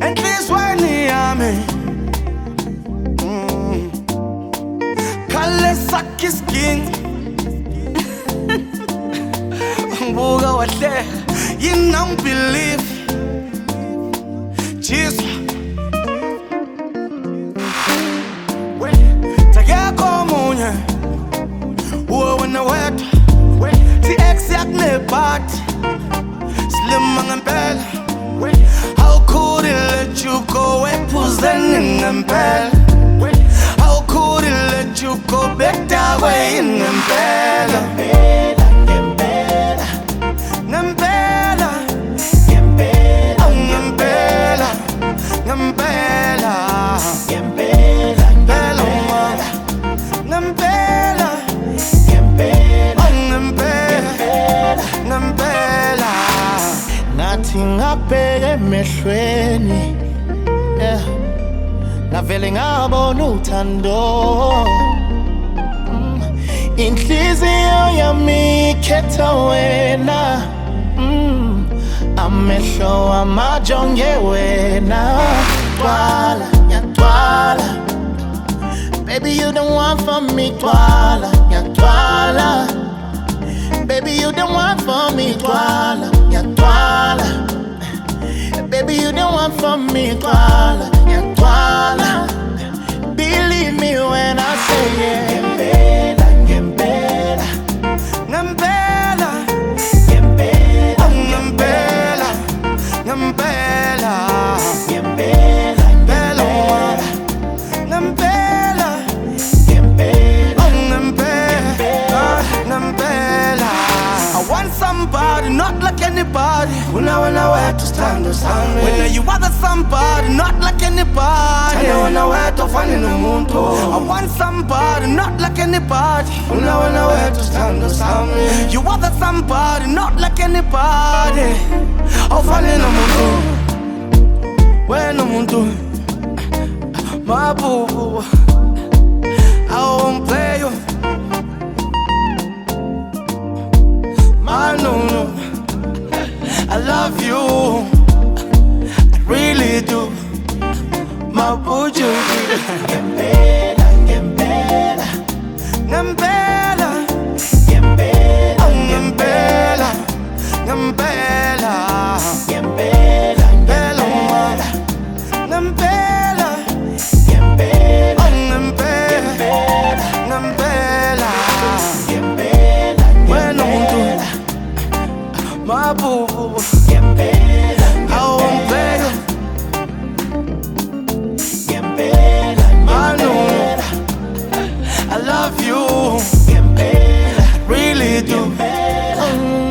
and please when they are me. Mm. Kale saki skin. Mbuga wa there You don't believe. Jesus. Ephuzeni ngempela how could he let you go ngempela mama ngempela Awu ngempela ngempela ngathi ngabheka emehlweni. Ngavele ngabona uthando Mm. inhliziyo yami ikhetha wena Mm. amehlo amajonge wena twala yatwala baby you the one for me twala yatwala Baby, you the one for me, Twala. Baby, you the one for me, Twala, yeah, Twala. Believe me when I say yeah. Anybody Una wena wethu sithando sami Wena you are the somebody not like anybody. Thanda wena wethu ufane nomuntu I want somebody not like anybody. Una wena wethu sithando sami You are the somebody not like anybody. Awufane nomuntu Wena umuntu Mabubu I love you. I really do. My buju. Gembela, Gembela, Ngempela, Gembela, oh ngempela, ngempela, Gembela, ngempela mama, ngempela, Gembela, oh ngempela, ngempela. Gembela,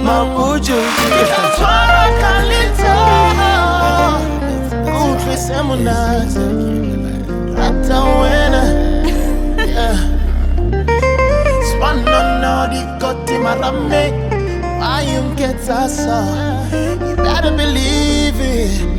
My buju. Twala kalito Kutre semunaze Rata wena Yeah Swana no di koti marame Why you get us You better believe it